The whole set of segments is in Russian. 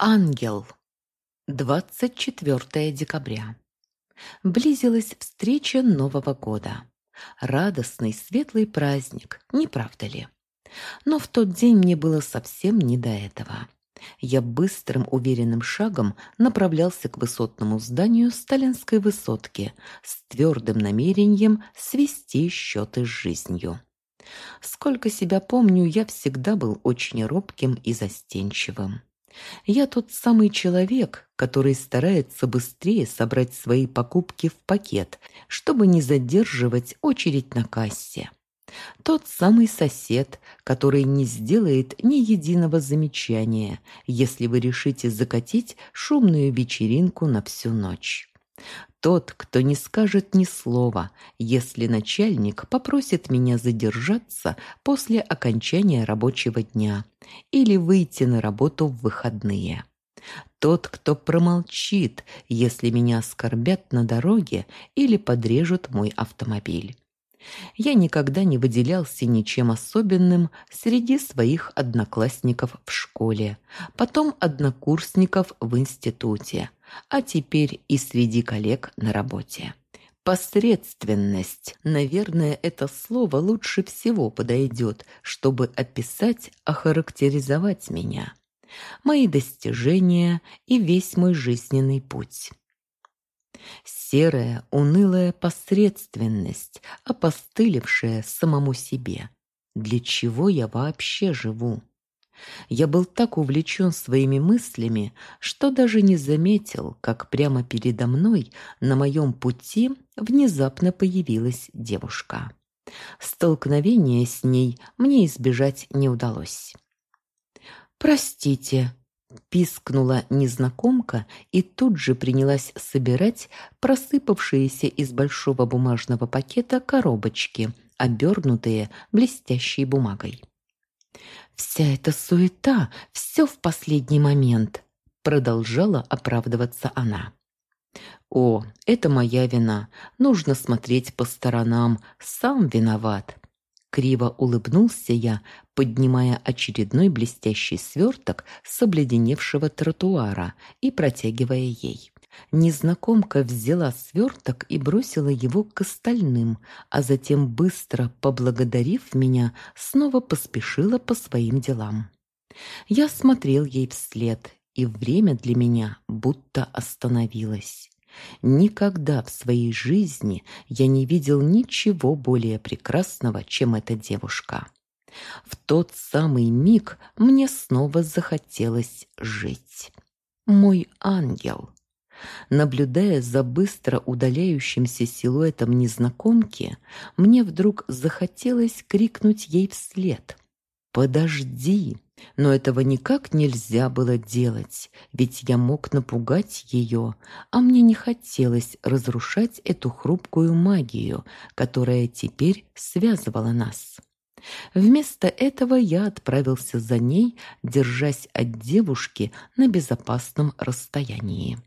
Ангел. 24 декабря. Близилась встреча Нового года. Радостный, светлый праздник, не правда ли? Но в тот день мне было совсем не до этого. Я быстрым, уверенным шагом направлялся к высотному зданию сталинской высотки с твердым намерением свести счеты с жизнью. Сколько себя помню, я всегда был очень робким и застенчивым. Я тот самый человек, который старается быстрее собрать свои покупки в пакет, чтобы не задерживать очередь на кассе. Тот самый сосед, который не сделает ни единого замечания, если вы решите закатить шумную вечеринку на всю ночь. Тот, кто не скажет ни слова, если начальник попросит меня задержаться после окончания рабочего дня или выйти на работу в выходные. Тот, кто промолчит, если меня оскорбят на дороге или подрежут мой автомобиль. Я никогда не выделялся ничем особенным среди своих одноклассников в школе, потом однокурсников в институте, а теперь и среди коллег на работе. Посредственность, наверное, это слово лучше всего подойдет, чтобы описать, охарактеризовать меня, мои достижения и весь мой жизненный путь. Серая, унылая посредственность, опостылевшая самому себе. Для чего я вообще живу? Я был так увлечен своими мыслями, что даже не заметил, как прямо передо мной на моем пути внезапно появилась девушка. Столкновения с ней мне избежать не удалось. «Простите», Пискнула незнакомка и тут же принялась собирать просыпавшиеся из большого бумажного пакета коробочки, обернутые блестящей бумагой. «Вся эта суета, все в последний момент», — продолжала оправдываться она. «О, это моя вина. Нужно смотреть по сторонам. Сам виноват. Криво улыбнулся я, поднимая очередной блестящий сверток с обледеневшего тротуара и протягивая ей. Незнакомка взяла сверток и бросила его к остальным, а затем, быстро поблагодарив меня, снова поспешила по своим делам. Я смотрел ей вслед, и время для меня будто остановилось. Никогда в своей жизни я не видел ничего более прекрасного, чем эта девушка. В тот самый миг мне снова захотелось жить. Мой ангел. Наблюдая за быстро удаляющимся силуэтом незнакомки, мне вдруг захотелось крикнуть ей вслед. «Подожди!» Но этого никак нельзя было делать, ведь я мог напугать ее, а мне не хотелось разрушать эту хрупкую магию, которая теперь связывала нас. Вместо этого я отправился за ней, держась от девушки на безопасном расстоянии.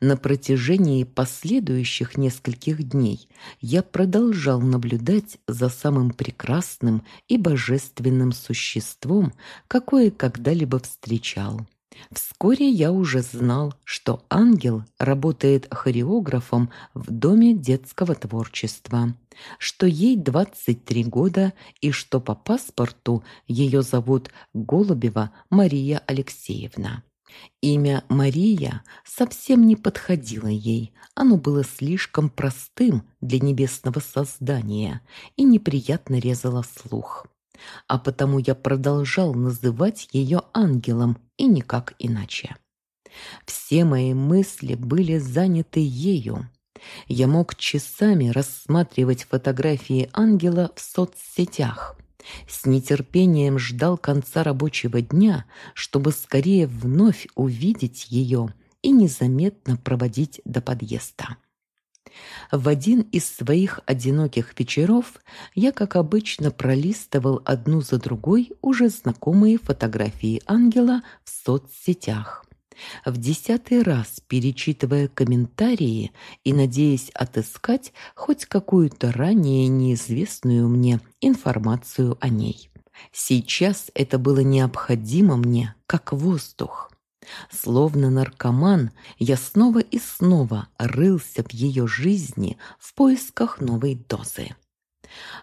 На протяжении последующих нескольких дней я продолжал наблюдать за самым прекрасным и божественным существом, какое когда-либо встречал. Вскоре я уже знал, что ангел работает хореографом в Доме детского творчества, что ей 23 года и что по паспорту ее зовут Голубева Мария Алексеевна. Имя Мария совсем не подходило ей, оно было слишком простым для небесного создания и неприятно резало слух. А потому я продолжал называть ее ангелом и никак иначе. Все мои мысли были заняты ею. Я мог часами рассматривать фотографии ангела в соцсетях – с нетерпением ждал конца рабочего дня, чтобы скорее вновь увидеть ее и незаметно проводить до подъезда. В один из своих одиноких вечеров я, как обычно, пролистывал одну за другой уже знакомые фотографии ангела в соцсетях в десятый раз перечитывая комментарии и надеясь отыскать хоть какую-то ранее неизвестную мне информацию о ней. Сейчас это было необходимо мне, как воздух. Словно наркоман, я снова и снова рылся в ее жизни в поисках новой дозы.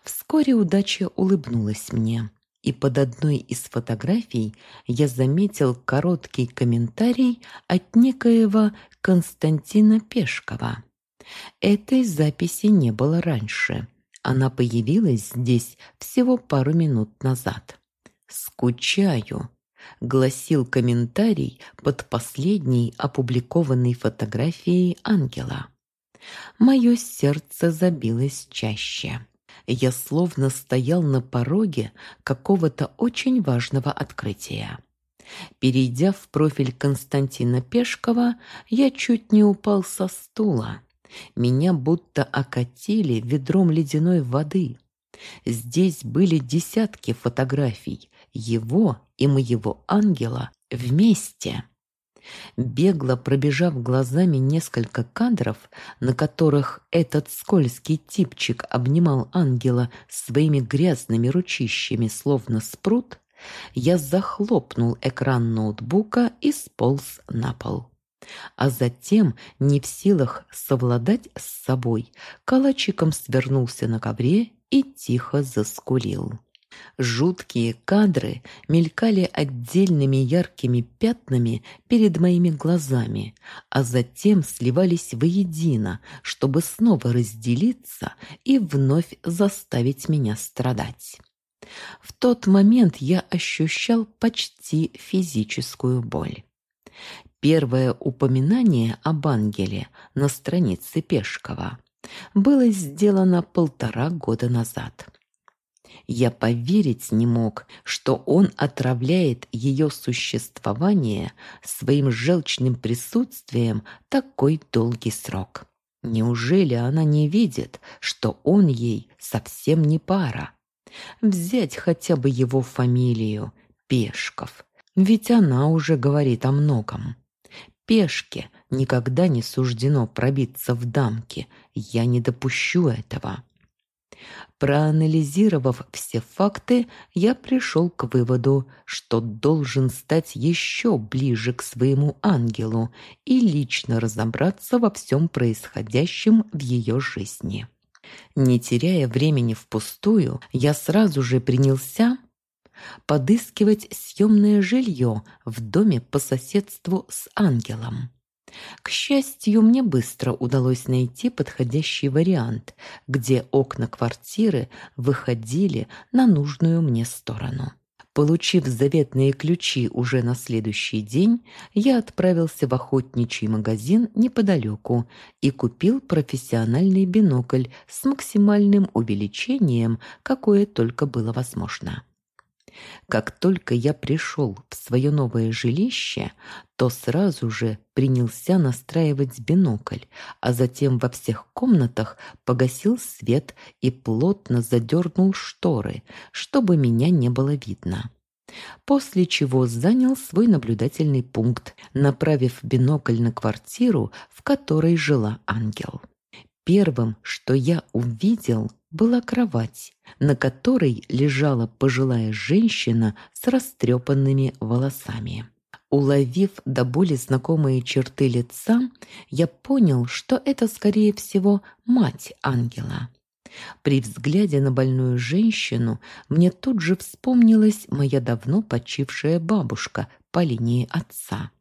Вскоре удача улыбнулась мне, и под одной из фотографий я заметил короткий комментарий от некоего Константина Пешкова. Этой записи не было раньше. Она появилась здесь всего пару минут назад. «Скучаю», — гласил комментарий под последней опубликованной фотографией ангела. Мое сердце забилось чаще. Я словно стоял на пороге какого-то очень важного открытия. Перейдя в профиль Константина Пешкова, я чуть не упал со стула. Меня будто окатили ведром ледяной воды. Здесь были десятки фотографий его и моего ангела вместе. Бегло пробежав глазами несколько кадров, на которых этот скользкий типчик обнимал ангела своими грязными ручищами, словно спрут, я захлопнул экран ноутбука и сполз на пол. А затем, не в силах совладать с собой, калачиком свернулся на ковре и тихо заскулил. Жуткие кадры мелькали отдельными яркими пятнами перед моими глазами, а затем сливались воедино, чтобы снова разделиться и вновь заставить меня страдать. В тот момент я ощущал почти физическую боль. Первое упоминание об ангеле на странице Пешкова было сделано полтора года назад. Я поверить не мог, что он отравляет ее существование своим желчным присутствием такой долгий срок. Неужели она не видит, что он ей совсем не пара? Взять хотя бы его фамилию – Пешков. Ведь она уже говорит о многом. Пешке никогда не суждено пробиться в дамки. Я не допущу этого. Проанализировав все факты, я пришел к выводу, что должен стать еще ближе к своему ангелу и лично разобраться во всем происходящем в ее жизни. Не теряя времени впустую, я сразу же принялся подыскивать съемное жилье в доме по соседству с ангелом. К счастью, мне быстро удалось найти подходящий вариант, где окна квартиры выходили на нужную мне сторону. Получив заветные ключи уже на следующий день, я отправился в охотничий магазин неподалеку и купил профессиональный бинокль с максимальным увеличением, какое только было возможно. Как только я пришел в свое новое жилище, то сразу же принялся настраивать бинокль, а затем во всех комнатах погасил свет и плотно задернул шторы, чтобы меня не было видно. После чего занял свой наблюдательный пункт, направив бинокль на квартиру, в которой жила ангел. Первым, что я увидел, была кровать, на которой лежала пожилая женщина с растрепанными волосами. Уловив до боли знакомые черты лица, я понял, что это, скорее всего, мать ангела. При взгляде на больную женщину мне тут же вспомнилась моя давно почившая бабушка по линии отца.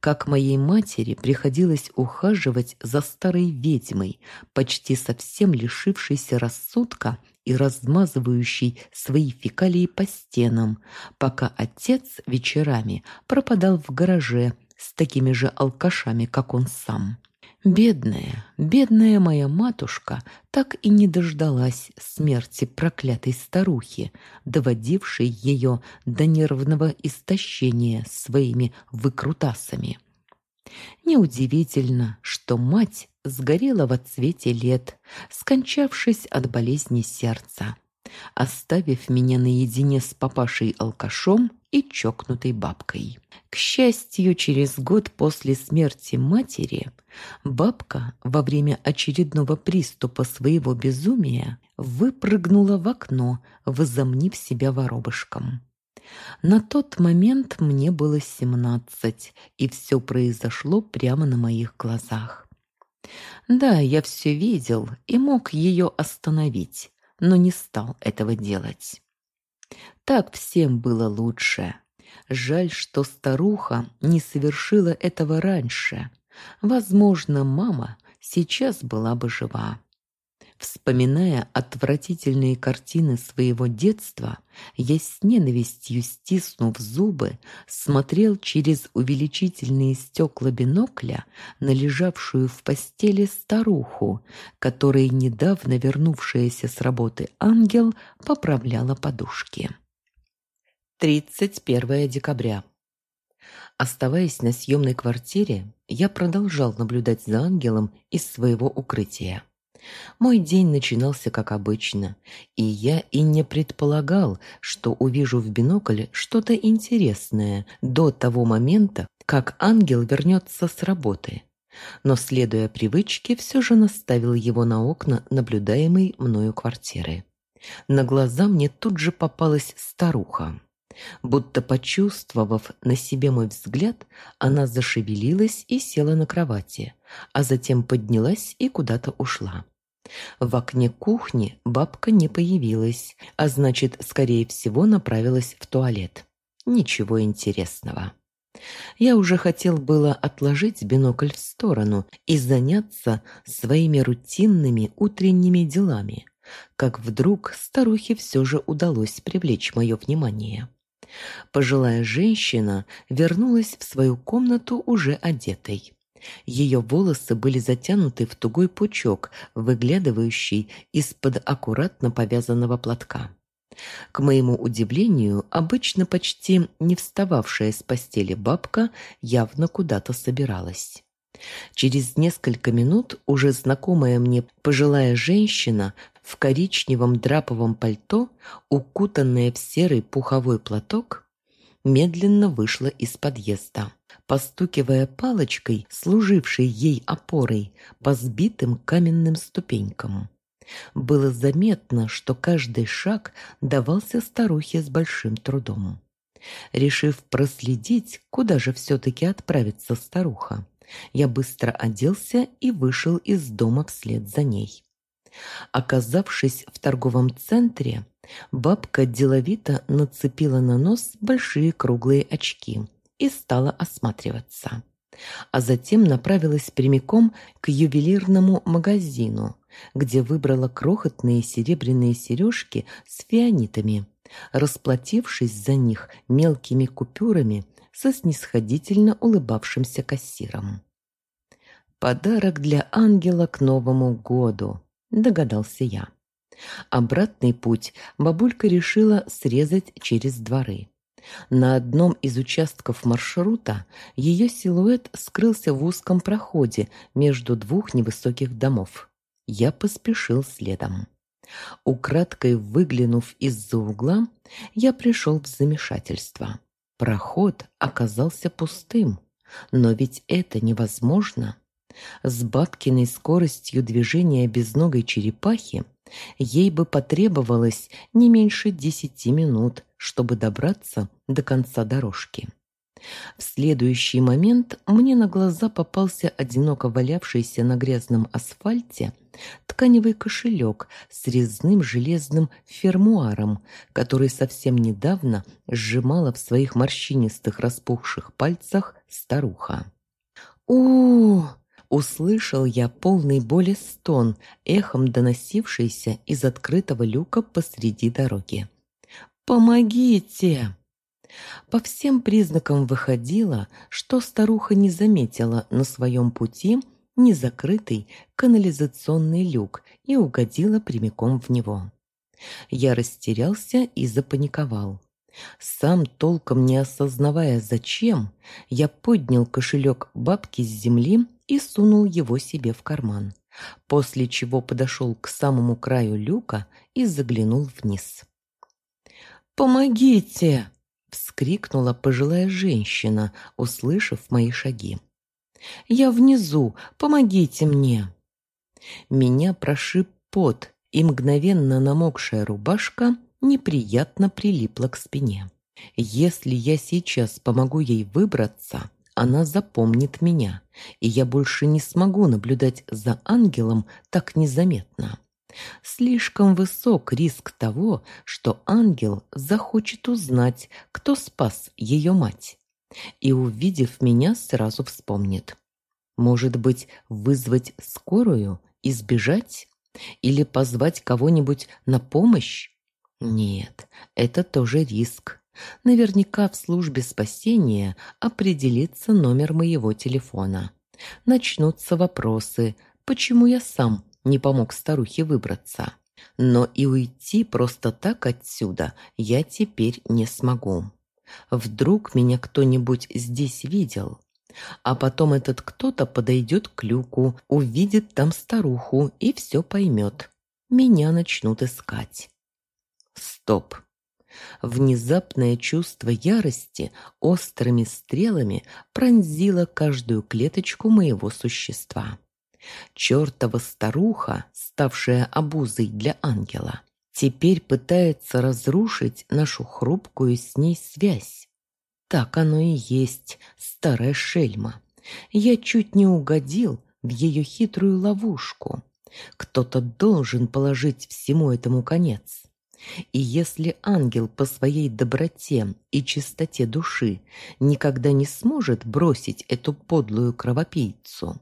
Как моей матери приходилось ухаживать за старой ведьмой, почти совсем лишившейся рассудка и размазывающей свои фекалии по стенам, пока отец вечерами пропадал в гараже с такими же алкашами, как он сам. Бедная, бедная моя матушка так и не дождалась смерти проклятой старухи, доводившей ее до нервного истощения своими выкрутасами. Неудивительно, что мать сгорела в отсвете лет, скончавшись от болезни сердца, оставив меня наедине с папашей-алкашом и чокнутой бабкой. К счастью, через год после смерти матери бабка во время очередного приступа своего безумия выпрыгнула в окно, возомнив себя воробышком. На тот момент мне было семнадцать, и все произошло прямо на моих глазах. Да, я все видел и мог ее остановить, но не стал этого делать. Так всем было лучше. Жаль, что старуха не совершила этого раньше. Возможно, мама сейчас была бы жива. Вспоминая отвратительные картины своего детства, я с ненавистью стиснув зубы, смотрел через увеличительные стекла бинокля на лежавшую в постели старуху, которой недавно вернувшаяся с работы ангел поправляла подушки. 31 декабря. Оставаясь на съемной квартире, я продолжал наблюдать за ангелом из своего укрытия. Мой день начинался как обычно, и я и не предполагал, что увижу в бинокль что-то интересное до того момента, как ангел вернется с работы. Но, следуя привычке, все же наставил его на окна наблюдаемой мною квартиры. На глаза мне тут же попалась старуха. Будто почувствовав на себе мой взгляд, она зашевелилась и села на кровати, а затем поднялась и куда-то ушла. В окне кухни бабка не появилась, а значит, скорее всего, направилась в туалет. Ничего интересного. Я уже хотел было отложить бинокль в сторону и заняться своими рутинными утренними делами, как вдруг старухе все же удалось привлечь мое внимание. Пожилая женщина вернулась в свою комнату уже одетой. Ее волосы были затянуты в тугой пучок, выглядывающий из-под аккуратно повязанного платка. К моему удивлению, обычно почти не встававшая с постели бабка явно куда-то собиралась. Через несколько минут уже знакомая мне пожилая женщина в коричневом драповом пальто, укутанная в серый пуховой платок, медленно вышла из подъезда постукивая палочкой, служившей ей опорой, по сбитым каменным ступенькам. Было заметно, что каждый шаг давался старухе с большим трудом. Решив проследить, куда же все-таки отправится старуха, я быстро оделся и вышел из дома вслед за ней. Оказавшись в торговом центре, бабка деловито нацепила на нос большие круглые очки – и стала осматриваться. А затем направилась прямиком к ювелирному магазину, где выбрала крохотные серебряные сережки с фианитами, расплатившись за них мелкими купюрами со снисходительно улыбавшимся кассиром. «Подарок для ангела к Новому году», – догадался я. Обратный путь бабулька решила срезать через дворы. На одном из участков маршрута ее силуэт скрылся в узком проходе между двух невысоких домов. Я поспешил следом. Украдкой выглянув из-за угла, я пришел в замешательство. Проход оказался пустым, но ведь это невозможно. С бабкиной скоростью движения безногой черепахи ей бы потребовалось не меньше десяти минут, чтобы добраться до конца дорожки. В следующий момент мне на глаза попался одиноко валявшийся на грязном асфальте тканевый кошелек с резным железным фермуаром, который совсем недавно сжимала в своих морщинистых распухших пальцах старуха. у, Услышал я полный боли стон, эхом доносившийся из открытого люка посреди дороги. «Помогите!» По всем признакам выходило, что старуха не заметила на своем пути незакрытый канализационный люк и угодила прямиком в него. Я растерялся и запаниковал. Сам толком не осознавая зачем, я поднял кошелек бабки с земли и сунул его себе в карман, после чего подошел к самому краю люка и заглянул вниз. «Помогите!» — вскрикнула пожилая женщина, услышав мои шаги. «Я внизу! Помогите мне!» Меня прошиб пот, и мгновенно намокшая рубашка неприятно прилипла к спине. Если я сейчас помогу ей выбраться, она запомнит меня, и я больше не смогу наблюдать за ангелом так незаметно. Слишком высок риск того, что ангел захочет узнать, кто спас ее мать. И, увидев меня, сразу вспомнит. Может быть, вызвать скорую и сбежать? Или позвать кого-нибудь на помощь? Нет, это тоже риск. Наверняка в службе спасения определится номер моего телефона. Начнутся вопросы, почему я сам не помог старухе выбраться. Но и уйти просто так отсюда я теперь не смогу. Вдруг меня кто-нибудь здесь видел? А потом этот кто-то подойдет к люку, увидит там старуху и все поймет. Меня начнут искать. Стоп. Внезапное чувство ярости острыми стрелами пронзило каждую клеточку моего существа. Чёртова старуха, ставшая обузой для ангела, теперь пытается разрушить нашу хрупкую с ней связь. Так оно и есть, старая шельма. Я чуть не угодил в ее хитрую ловушку. Кто-то должен положить всему этому конец. И если ангел по своей доброте и чистоте души никогда не сможет бросить эту подлую кровопийцу,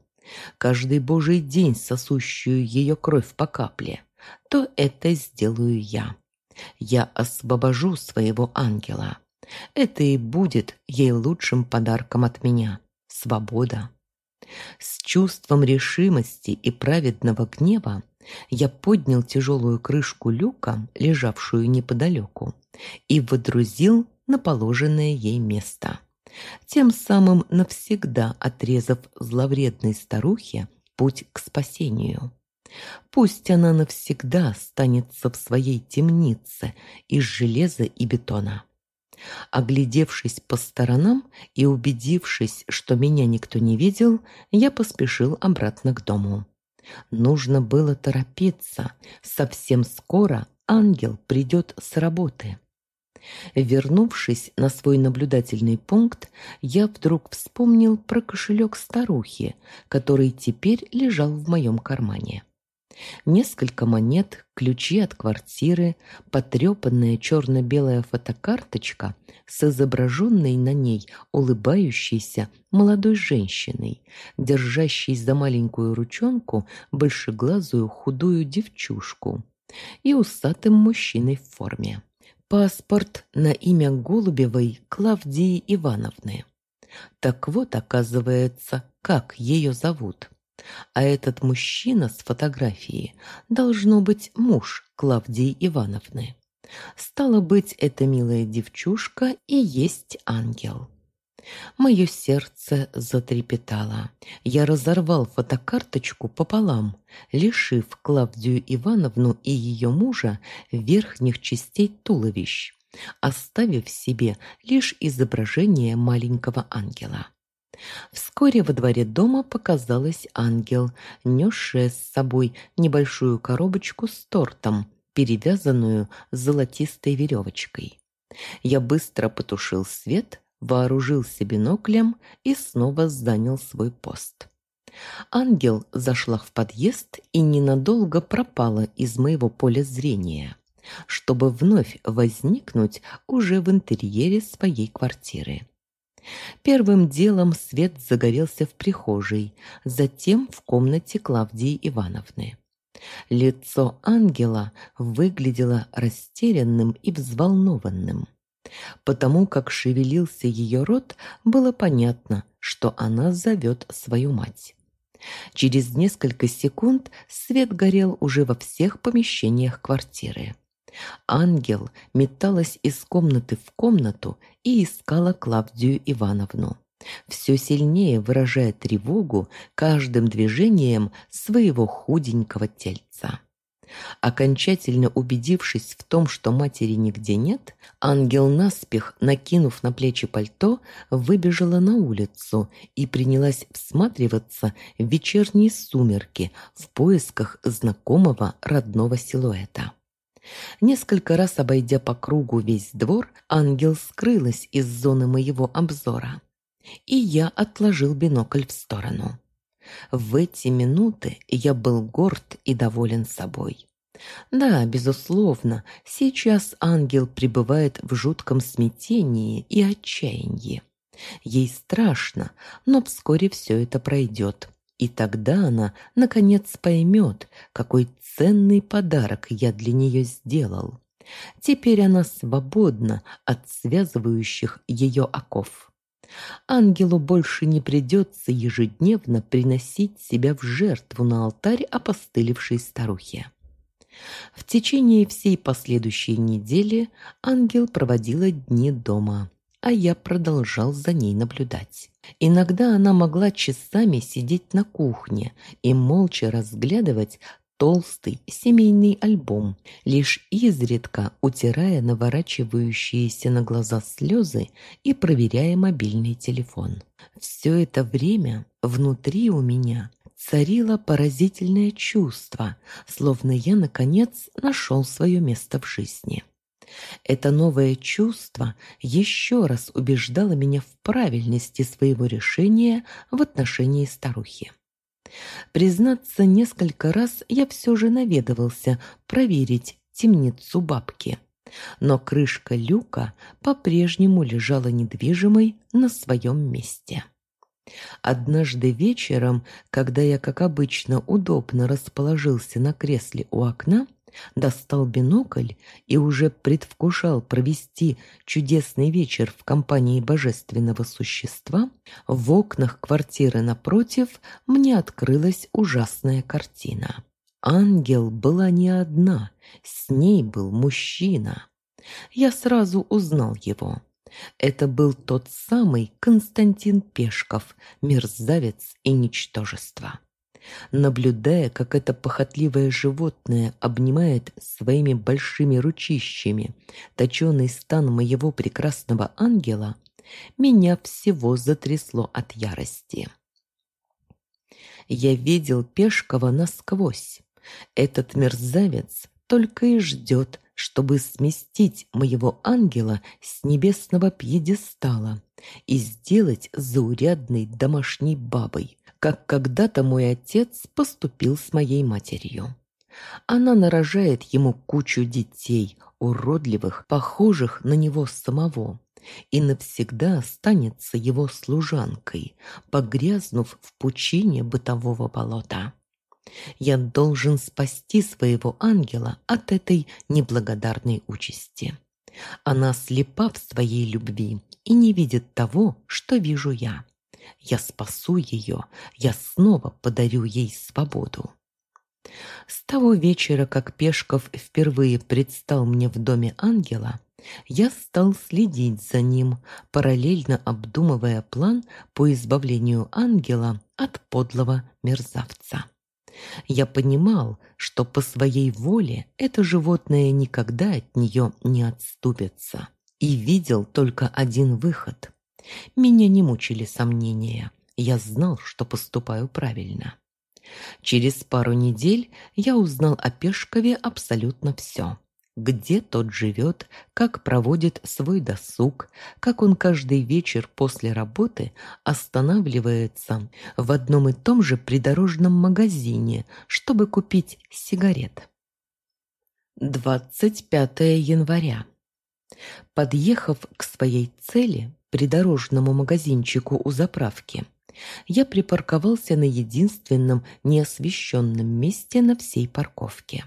каждый божий день сосущую ее кровь по капле, то это сделаю я. Я освобожу своего ангела. Это и будет ей лучшим подарком от меня. Свобода. С чувством решимости и праведного гнева я поднял тяжелую крышку люка, лежавшую неподалеку, и водрузил на положенное ей место тем самым навсегда отрезав зловредной старухе путь к спасению. Пусть она навсегда останется в своей темнице из железа и бетона. Оглядевшись по сторонам и убедившись, что меня никто не видел, я поспешил обратно к дому. Нужно было торопиться. Совсем скоро ангел придет с работы. Вернувшись на свой наблюдательный пункт, я вдруг вспомнил про кошелек старухи, который теперь лежал в моем кармане. Несколько монет, ключи от квартиры, потрепанная черно-белая фотокарточка с изображенной на ней улыбающейся молодой женщиной, держащей за маленькую ручонку большеглазую худую девчушку и усатым мужчиной в форме. Паспорт на имя Голубевой Клавдии Ивановны. Так вот, оказывается, как ее зовут. А этот мужчина с фотографии должно быть муж Клавдии Ивановны. Стало быть, эта милая девчушка и есть ангел. Мое сердце затрепетало. Я разорвал фотокарточку пополам, лишив Клавдию Ивановну и ее мужа верхних частей туловищ, оставив себе лишь изображение маленького ангела. Вскоре во дворе дома показалась ангел, несшая с собой небольшую коробочку с тортом, перевязанную золотистой веревочкой. Я быстро потушил свет, вооружился биноклем и снова занял свой пост. Ангел зашла в подъезд и ненадолго пропала из моего поля зрения, чтобы вновь возникнуть уже в интерьере своей квартиры. Первым делом свет загорелся в прихожей, затем в комнате Клавдии Ивановны. Лицо ангела выглядело растерянным и взволнованным. Потому как шевелился ее рот, было понятно, что она зовет свою мать. Через несколько секунд свет горел уже во всех помещениях квартиры. Ангел металась из комнаты в комнату и искала Клавдию Ивановну, все сильнее выражая тревогу каждым движением своего худенького тельца. Окончательно убедившись в том, что матери нигде нет, ангел наспех, накинув на плечи пальто, выбежала на улицу и принялась всматриваться в вечерние сумерки в поисках знакомого родного силуэта. Несколько раз обойдя по кругу весь двор, ангел скрылась из зоны моего обзора. И я отложил бинокль в сторону. В эти минуты я был горд и доволен собой. Да, безусловно, сейчас ангел пребывает в жутком смятении и отчаянии. Ей страшно, но вскоре все это пройдет. И тогда она, наконец, поймет, какой ценный подарок я для нее сделал. Теперь она свободна от связывающих ее оков. Ангелу больше не придется ежедневно приносить себя в жертву на алтарь опостылевшей старухи. В течение всей последующей недели ангел проводила дни дома а я продолжал за ней наблюдать. Иногда она могла часами сидеть на кухне и молча разглядывать толстый семейный альбом, лишь изредка утирая наворачивающиеся на глаза слезы и проверяя мобильный телефон. Все это время внутри у меня царило поразительное чувство, словно я, наконец, нашел свое место в жизни. Это новое чувство еще раз убеждало меня в правильности своего решения в отношении старухи. Признаться, несколько раз я все же наведывался проверить темницу бабки. Но крышка люка по-прежнему лежала недвижимой на своем месте. Однажды вечером, когда я, как обычно, удобно расположился на кресле у окна, достал бинокль и уже предвкушал провести чудесный вечер в компании божественного существа, в окнах квартиры напротив мне открылась ужасная картина. Ангел была не одна, с ней был мужчина. Я сразу узнал его. Это был тот самый Константин Пешков, мерзавец и ничтожество. Наблюдая, как это похотливое животное обнимает своими большими ручищами точеный стан моего прекрасного ангела, меня всего затрясло от ярости. Я видел Пешкова насквозь. Этот мерзавец только и ждет, чтобы сместить моего ангела с небесного пьедестала и сделать заурядной домашней бабой, как когда-то мой отец поступил с моей матерью. Она нарожает ему кучу детей, уродливых, похожих на него самого, и навсегда останется его служанкой, погрязнув в пучине бытового болота. Я должен спасти своего ангела от этой неблагодарной участи. Она слепа в своей любви и не видит того, что вижу я. Я спасу ее, я снова подарю ей свободу. С того вечера, как Пешков впервые предстал мне в доме ангела, я стал следить за ним, параллельно обдумывая план по избавлению ангела от подлого мерзавца. Я понимал, что по своей воле это животное никогда от нее не отступится, и видел только один выход меня не мучили сомнения. Я знал, что поступаю правильно. Через пару недель я узнал о Пешкове абсолютно все. Где тот живет, как проводит свой досуг, как он каждый вечер после работы останавливается в одном и том же придорожном магазине, чтобы купить сигарет. 25 января. Подъехав к своей цели, придорожному магазинчику у заправки, я припарковался на единственном неосвещенном месте на всей парковке.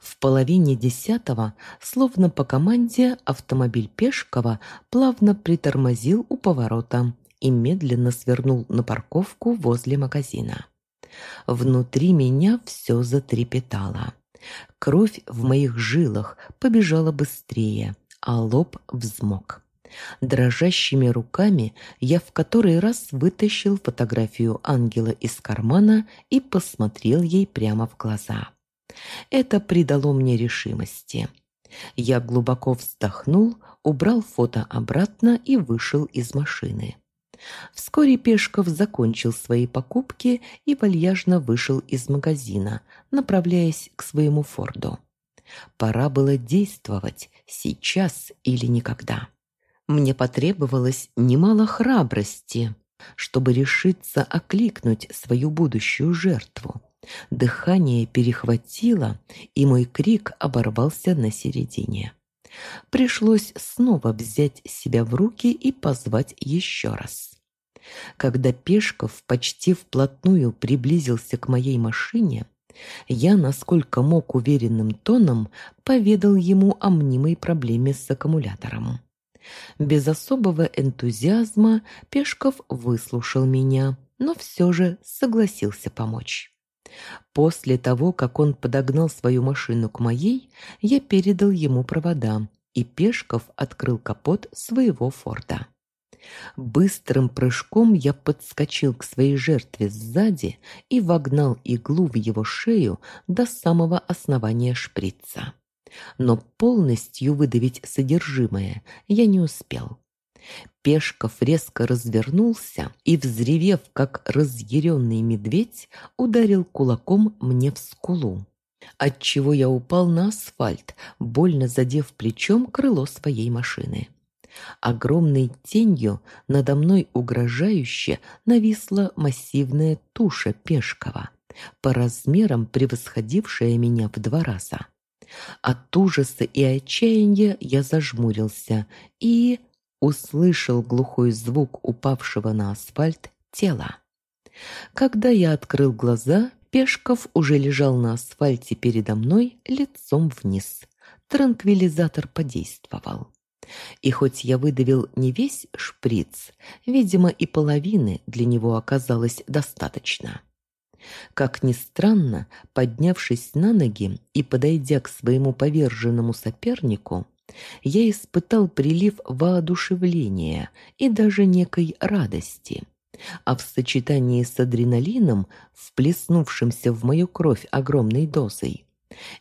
В половине десятого, словно по команде, автомобиль Пешкова плавно притормозил у поворота и медленно свернул на парковку возле магазина. Внутри меня все затрепетало. Кровь в моих жилах побежала быстрее, а лоб взмок. Дрожащими руками я в который раз вытащил фотографию ангела из кармана и посмотрел ей прямо в глаза. Это придало мне решимости. Я глубоко вздохнул, убрал фото обратно и вышел из машины. Вскоре Пешков закончил свои покупки и вальяжно вышел из магазина, направляясь к своему форду. Пора было действовать сейчас или никогда. Мне потребовалось немало храбрости, чтобы решиться окликнуть свою будущую жертву. Дыхание перехватило, и мой крик оборвался на середине. Пришлось снова взять себя в руки и позвать еще раз. Когда Пешков почти вплотную приблизился к моей машине, я, насколько мог уверенным тоном, поведал ему о мнимой проблеме с аккумулятором. Без особого энтузиазма Пешков выслушал меня, но все же согласился помочь. После того, как он подогнал свою машину к моей, я передал ему провода, и Пешков открыл капот своего форта. Быстрым прыжком я подскочил к своей жертве сзади и вогнал иглу в его шею до самого основания шприца. Но полностью выдавить содержимое я не успел. Пешков резко развернулся и, взревев, как разъяренный медведь, ударил кулаком мне в скулу, отчего я упал на асфальт, больно задев плечом крыло своей машины. Огромной тенью надо мной угрожающе нависла массивная туша Пешкова, по размерам превосходившая меня в два раза. От ужаса и отчаяния я зажмурился и услышал глухой звук упавшего на асфальт тела. Когда я открыл глаза, Пешков уже лежал на асфальте передо мной лицом вниз. Транквилизатор подействовал. И хоть я выдавил не весь шприц, видимо, и половины для него оказалось достаточно. Как ни странно, поднявшись на ноги и подойдя к своему поверженному сопернику, я испытал прилив воодушевления и даже некой радости. А в сочетании с адреналином, вплеснувшимся в мою кровь огромной дозой,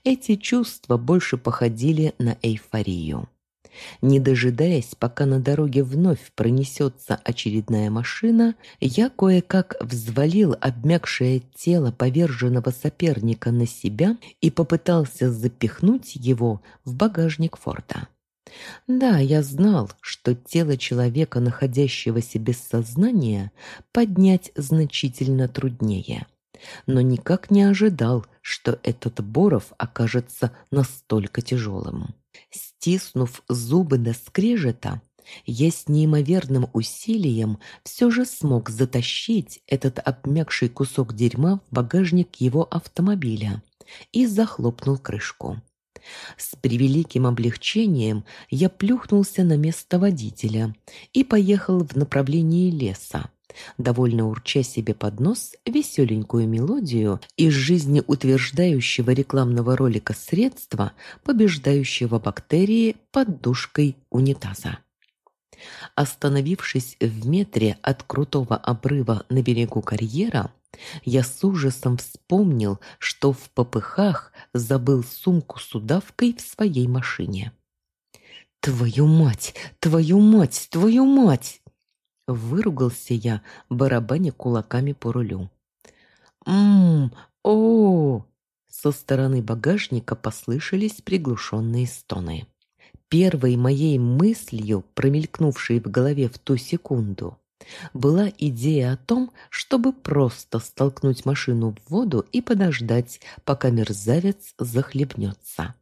эти чувства больше походили на эйфорию. Не дожидаясь, пока на дороге вновь пронесется очередная машина, я кое-как взвалил обмякшее тело поверженного соперника на себя и попытался запихнуть его в багажник форта. Да, я знал, что тело человека, находящегося без сознания, поднять значительно труднее. Но никак не ожидал, что этот Боров окажется настолько тяжелым. Стиснув зубы до скрежета, я с неимоверным усилием все же смог затащить этот обмякший кусок дерьма в багажник его автомобиля и захлопнул крышку. С превеликим облегчением я плюхнулся на место водителя и поехал в направлении леса, довольно урча себе под нос веселенькую мелодию из жизни утверждающего рекламного ролика средства, побеждающего бактерии под душкой унитаза. Остановившись в метре от крутого обрыва на берегу карьера, я с ужасом вспомнил, что в попыхах забыл сумку с удавкой в своей машине. «Твою мать! Твою мать! Твою мать!» Выругался я, барабаня кулаками по рулю. «Ммм, о, Со стороны багажника послышались приглушенные стоны. Первой моей мыслью, промелькнувшей в голове в ту секунду, была идея о том, чтобы просто столкнуть машину в воду и подождать, пока мерзавец захлебнется,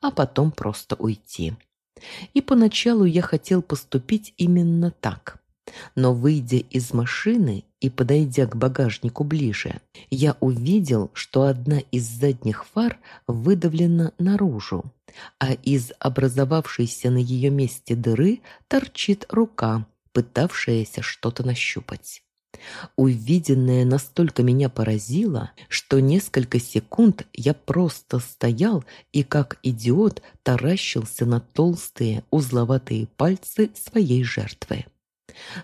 а потом просто уйти. И поначалу я хотел поступить именно так. Но, выйдя из машины и подойдя к багажнику ближе, я увидел, что одна из задних фар выдавлена наружу, а из образовавшейся на ее месте дыры торчит рука, пытавшаяся что-то нащупать. Увиденное настолько меня поразило, что несколько секунд я просто стоял и как идиот таращился на толстые узловатые пальцы своей жертвы.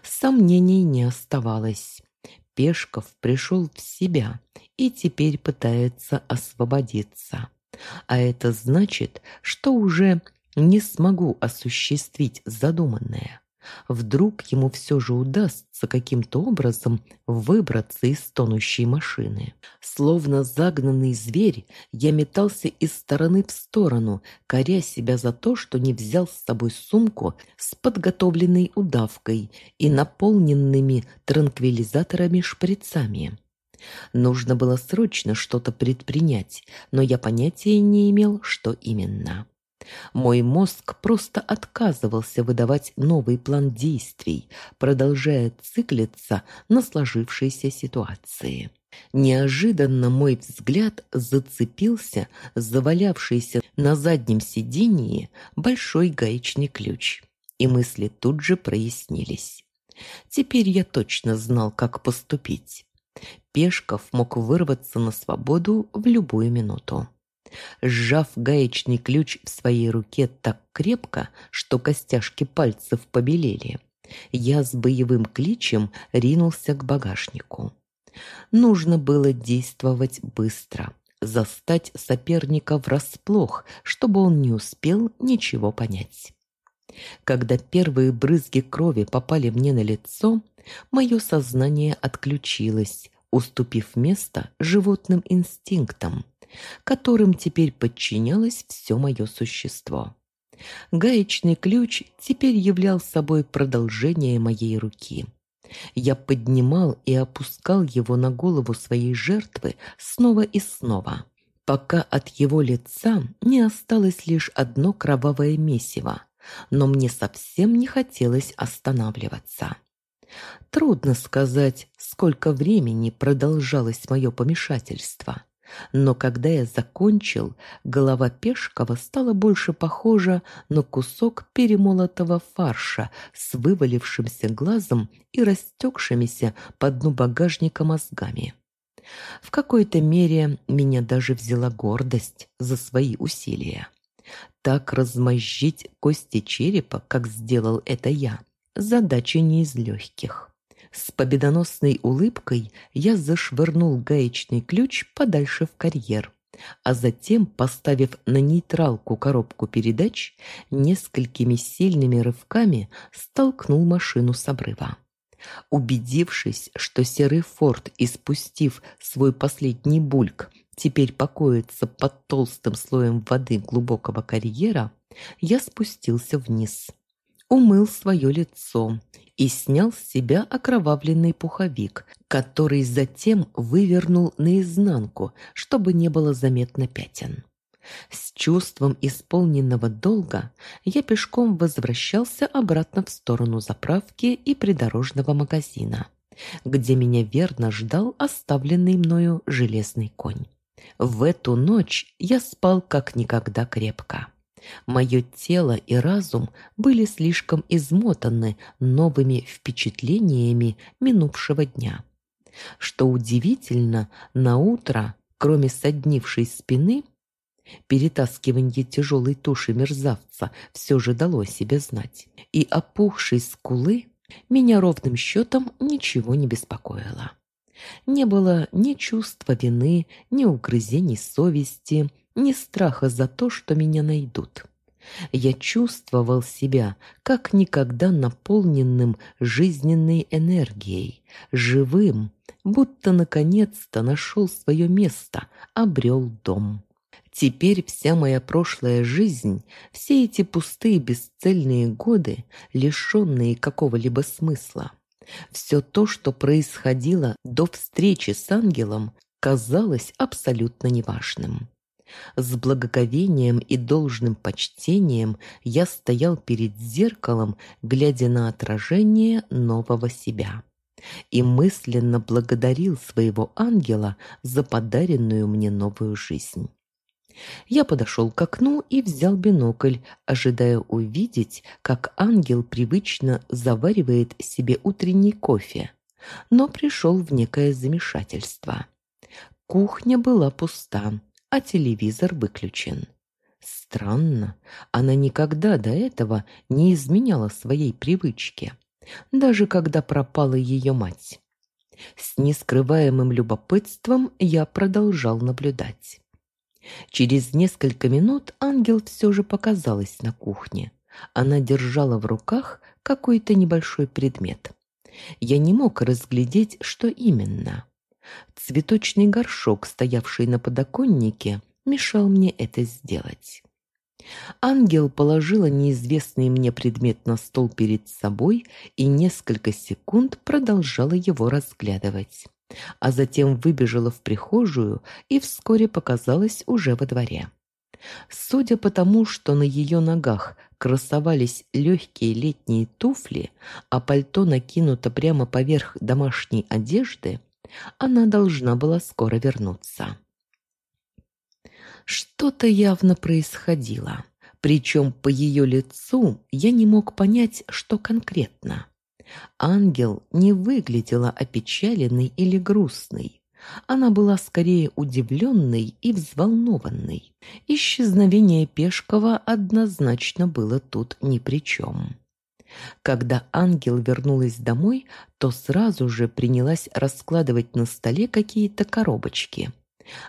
Сомнений не оставалось. Пешков пришел в себя и теперь пытается освободиться. А это значит, что уже не смогу осуществить задуманное. Вдруг ему все же удастся каким-то образом выбраться из тонущей машины. Словно загнанный зверь, я метался из стороны в сторону, коря себя за то, что не взял с собой сумку с подготовленной удавкой и наполненными транквилизаторами-шприцами. Нужно было срочно что-то предпринять, но я понятия не имел, что именно. Мой мозг просто отказывался выдавать новый план действий, продолжая циклиться на сложившейся ситуации. Неожиданно мой взгляд зацепился завалявшийся на заднем сидении большой гаечный ключ, и мысли тут же прояснились. Теперь я точно знал, как поступить. Пешков мог вырваться на свободу в любую минуту. Сжав гаечный ключ в своей руке так крепко, что костяшки пальцев побелели, я с боевым кличем ринулся к багажнику. Нужно было действовать быстро, застать соперника врасплох, чтобы он не успел ничего понять. Когда первые брызги крови попали мне на лицо, мое сознание отключилось, уступив место животным инстинктам, которым теперь подчинялось все мое существо. Гаечный ключ теперь являл собой продолжение моей руки. Я поднимал и опускал его на голову своей жертвы снова и снова, пока от его лица не осталось лишь одно кровавое месиво, но мне совсем не хотелось останавливаться. Трудно сказать, сколько времени продолжалось мое помешательство. Но когда я закончил, голова Пешкова стала больше похожа на кусок перемолотого фарша с вывалившимся глазом и растекшимися по дну багажника мозгами. В какой-то мере меня даже взяла гордость за свои усилия. Так размозжить кости черепа, как сделал это я, задача не из легких. С победоносной улыбкой я зашвырнул гаечный ключ подальше в карьер, а затем, поставив на нейтралку коробку передач, несколькими сильными рывками столкнул машину с обрыва. Убедившись, что серый форт, испустив свой последний бульк, теперь покоится под толстым слоем воды глубокого карьера, я спустился вниз. Умыл свое лицо и снял с себя окровавленный пуховик, который затем вывернул наизнанку, чтобы не было заметно пятен. С чувством исполненного долга я пешком возвращался обратно в сторону заправки и придорожного магазина, где меня верно ждал оставленный мною железный конь. В эту ночь я спал как никогда крепко. Мое тело и разум были слишком измотаны новыми впечатлениями минувшего дня. Что удивительно, на утро, кроме соднившей спины, перетаскивание тяжелой туши мерзавца все же дало себе знать, и опухшей скулы меня ровным счетом ничего не беспокоило. Не было ни чувства вины, ни угрызений совести, ни страха за то, что меня найдут. Я чувствовал себя как никогда наполненным жизненной энергией, живым, будто наконец-то нашел свое место, обрел дом. Теперь вся моя прошлая жизнь, все эти пустые бесцельные годы, лишенные какого-либо смысла, все то, что происходило до встречи с ангелом, казалось абсолютно неважным. С благоговением и должным почтением я стоял перед зеркалом, глядя на отражение нового себя. И мысленно благодарил своего ангела за подаренную мне новую жизнь. Я подошел к окну и взял бинокль, ожидая увидеть, как ангел привычно заваривает себе утренний кофе, но пришел в некое замешательство. Кухня была пуста, а телевизор выключен. Странно, она никогда до этого не изменяла своей привычке, даже когда пропала ее мать. С нескрываемым любопытством я продолжал наблюдать. Через несколько минут ангел все же показалась на кухне. Она держала в руках какой-то небольшой предмет. Я не мог разглядеть, что именно. Цветочный горшок, стоявший на подоконнике, мешал мне это сделать. Ангел положила неизвестный мне предмет на стол перед собой и несколько секунд продолжала его разглядывать, а затем выбежала в прихожую и вскоре показалась уже во дворе. Судя по тому, что на ее ногах красовались легкие летние туфли, а пальто накинуто прямо поверх домашней одежды, она должна была скоро вернуться. Что-то явно происходило, причем по ее лицу я не мог понять, что конкретно. Ангел не выглядела опечаленной или грустной. Она была скорее удивленной и взволнованной. Исчезновение Пешкова однозначно было тут ни при чем. Когда ангел вернулась домой, то сразу же принялась раскладывать на столе какие-то коробочки.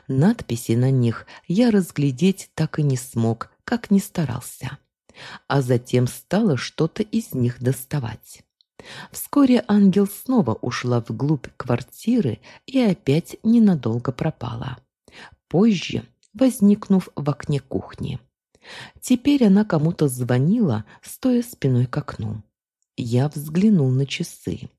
Надписи на них я разглядеть так и не смог, как ни старался. А затем стала что-то из них доставать. Вскоре ангел снова ушла вглубь квартиры и опять ненадолго пропала. Позже, возникнув в окне кухни. Теперь она кому-то звонила, стоя спиной к окну. Я взглянул на часы.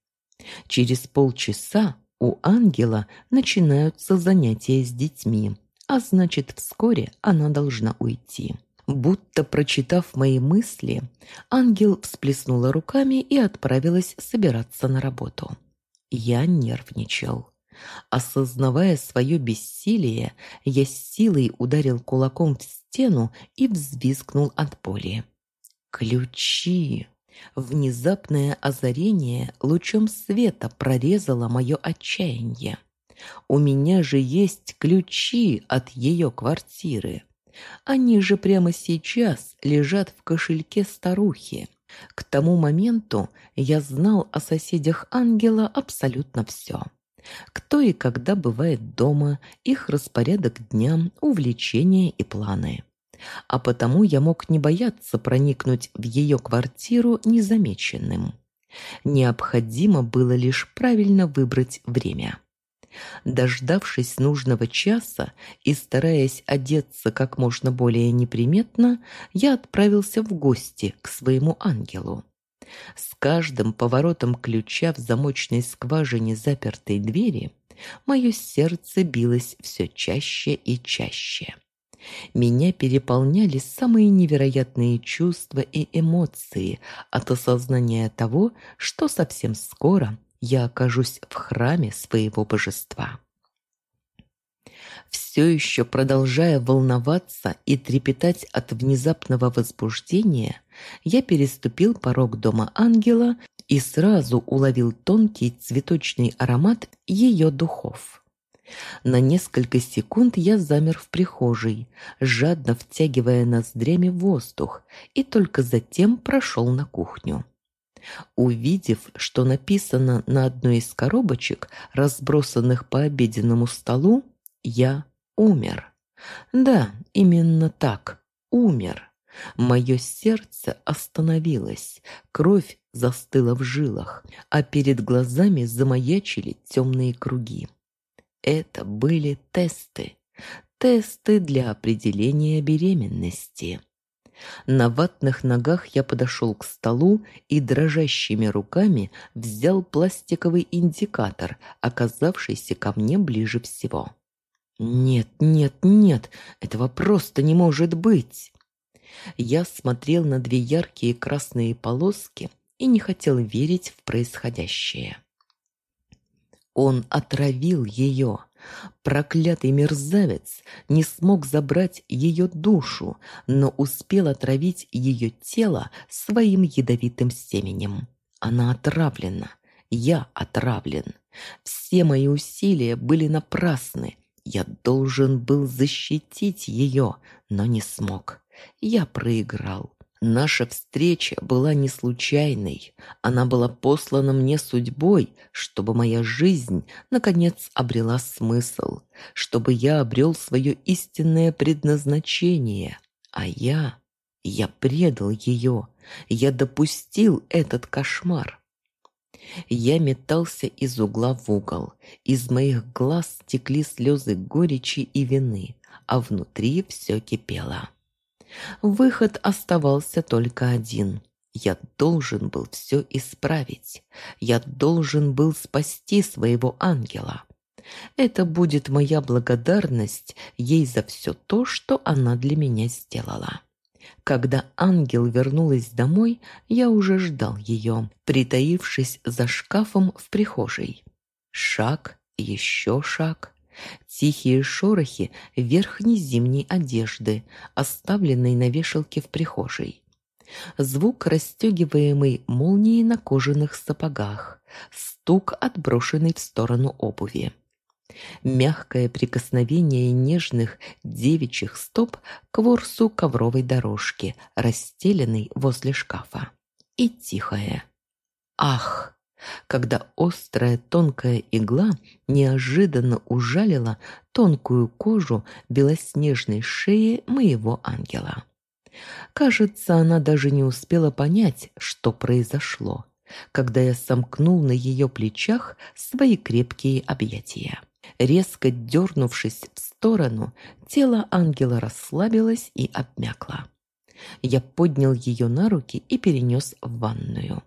Через полчаса у ангела начинаются занятия с детьми, а значит, вскоре она должна уйти. Будто прочитав мои мысли, ангел всплеснула руками и отправилась собираться на работу. Я нервничал. Осознавая свое бессилие, я с силой ударил кулаком в стену и взвизгнул от боли. Ключи! Внезапное озарение лучом света прорезало мое отчаяние. У меня же есть ключи от ее квартиры. Они же прямо сейчас лежат в кошельке старухи. К тому моменту я знал о соседях ангела абсолютно все. Кто и когда бывает дома, их распорядок дня, увлечения и планы. А потому я мог не бояться проникнуть в ее квартиру незамеченным. Необходимо было лишь правильно выбрать время. Дождавшись нужного часа и стараясь одеться как можно более неприметно, я отправился в гости к своему ангелу. С каждым поворотом ключа в замочной скважине запертой двери мое сердце билось все чаще и чаще. Меня переполняли самые невероятные чувства и эмоции от осознания того, что совсем скоро я окажусь в храме своего божества. Все еще продолжая волноваться и трепетать от внезапного возбуждения, я переступил порог дома ангела и сразу уловил тонкий цветочный аромат ее духов. На несколько секунд я замер в прихожей, жадно втягивая ноздрями воздух, и только затем прошел на кухню. Увидев, что написано на одной из коробочек, разбросанных по обеденному столу, я умер. Да, именно так, умер. Мое сердце остановилось, кровь застыла в жилах, а перед глазами замаячили темные круги. Это были тесты, тесты для определения беременности. На ватных ногах я подошел к столу и дрожащими руками взял пластиковый индикатор, оказавшийся ко мне ближе всего. «Нет, нет, нет, этого просто не может быть!» Я смотрел на две яркие красные полоски и не хотел верить в происходящее. Он отравил ее. Проклятый мерзавец не смог забрать ее душу, но успел отравить ее тело своим ядовитым семенем. Она отравлена. Я отравлен. Все мои усилия были напрасны. Я должен был защитить ее, но не смог. Я проиграл. Наша встреча была не случайной. Она была послана мне судьбой, чтобы моя жизнь, наконец, обрела смысл, чтобы я обрел свое истинное предназначение. А я... Я предал ее. Я допустил этот кошмар. Я метался из угла в угол. Из моих глаз текли слезы горечи и вины, а внутри все кипело. Выход оставался только один. Я должен был все исправить. Я должен был спасти своего ангела. Это будет моя благодарность ей за все то, что она для меня сделала. Когда ангел вернулась домой, я уже ждал ее, притаившись за шкафом в прихожей. Шаг, еще шаг. Тихие шорохи верхней зимней одежды, оставленной на вешалке в прихожей. Звук, расстегиваемый молнией на кожаных сапогах, стук, отброшенный в сторону обуви. Мягкое прикосновение нежных девичьих стоп к ворсу ковровой дорожки, расстеленной возле шкафа. И тихое «Ах!» когда острая тонкая игла неожиданно ужалила тонкую кожу белоснежной шеи моего ангела. Кажется, она даже не успела понять, что произошло, когда я сомкнул на ее плечах свои крепкие объятия. Резко дернувшись в сторону, тело ангела расслабилось и обмякло. Я поднял ее на руки и перенес в ванную.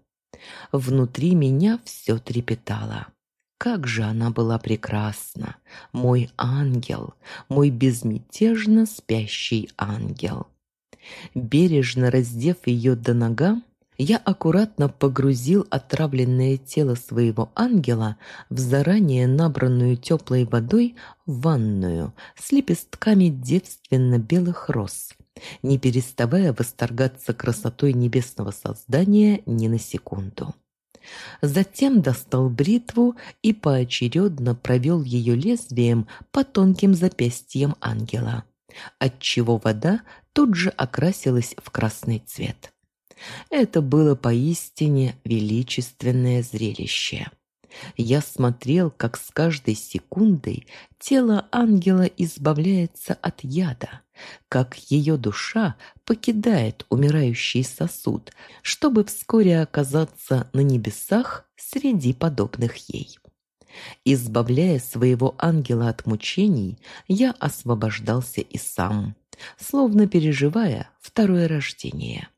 Внутри меня все трепетало. Как же она была прекрасна! Мой ангел, мой безмятежно спящий ангел. Бережно раздев ее до нога, я аккуратно погрузил отравленное тело своего ангела в заранее набранную теплой водой ванную с лепестками девственно-белых роз, не переставая восторгаться красотой небесного создания ни на секунду. Затем достал бритву и поочередно провел ее лезвием по тонким запястьям ангела, отчего вода тут же окрасилась в красный цвет. Это было поистине величественное зрелище. Я смотрел, как с каждой секундой тело ангела избавляется от яда, как ее душа покидает умирающий сосуд, чтобы вскоре оказаться на небесах среди подобных ей. Избавляя своего ангела от мучений, я освобождался и сам, словно переживая второе рождение.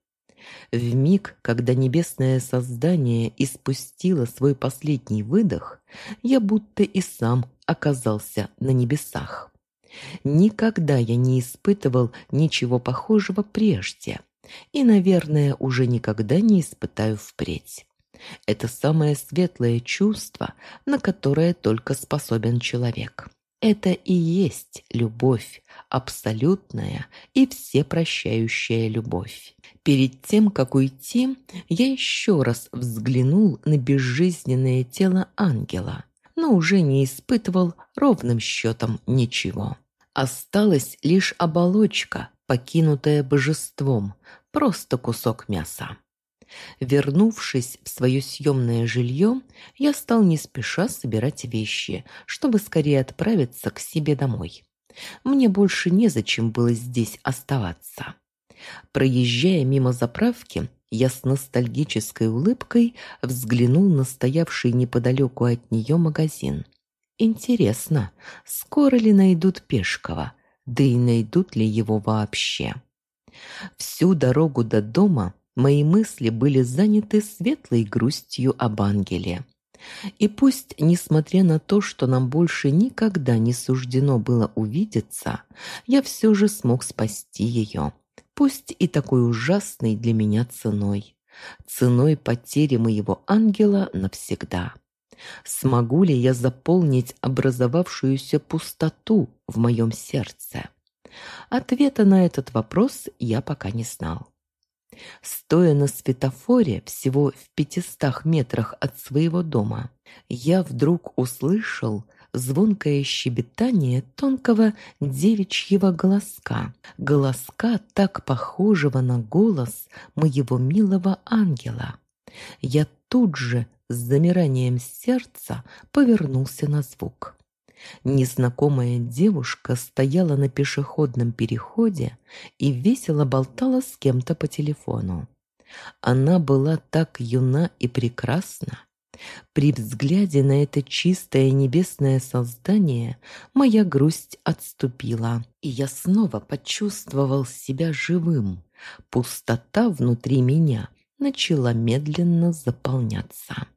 В миг, когда небесное создание испустило свой последний выдох, я будто и сам оказался на небесах. Никогда я не испытывал ничего похожего прежде и, наверное, уже никогда не испытаю впредь. Это самое светлое чувство, на которое только способен человек. Это и есть любовь, абсолютная и всепрощающая любовь. Перед тем, как уйти, я еще раз взглянул на безжизненное тело ангела, но уже не испытывал ровным счетом ничего. Осталась лишь оболочка, покинутая божеством, просто кусок мяса. Вернувшись в свое съемное жилье, я стал не спеша собирать вещи, чтобы скорее отправиться к себе домой. Мне больше незачем было здесь оставаться. Проезжая мимо заправки, я с ностальгической улыбкой взглянул на стоявший неподалеку от нее магазин. Интересно, скоро ли найдут Пешкова, да и найдут ли его вообще? Всю дорогу до дома мои мысли были заняты светлой грустью об ангеле. И пусть, несмотря на то, что нам больше никогда не суждено было увидеться, я все же смог спасти ее, пусть и такой ужасной для меня ценой, ценой потери моего ангела навсегда. Смогу ли я заполнить образовавшуюся пустоту в моем сердце? Ответа на этот вопрос я пока не знал. Стоя на светофоре всего в пятистах метрах от своего дома, я вдруг услышал звонкое щебетание тонкого девичьего голоска, голоска так похожего на голос моего милого ангела. Я тут же с замиранием сердца повернулся на звук. Незнакомая девушка стояла на пешеходном переходе и весело болтала с кем-то по телефону. Она была так юна и прекрасна. При взгляде на это чистое небесное создание моя грусть отступила, и я снова почувствовал себя живым. Пустота внутри меня начала медленно заполняться.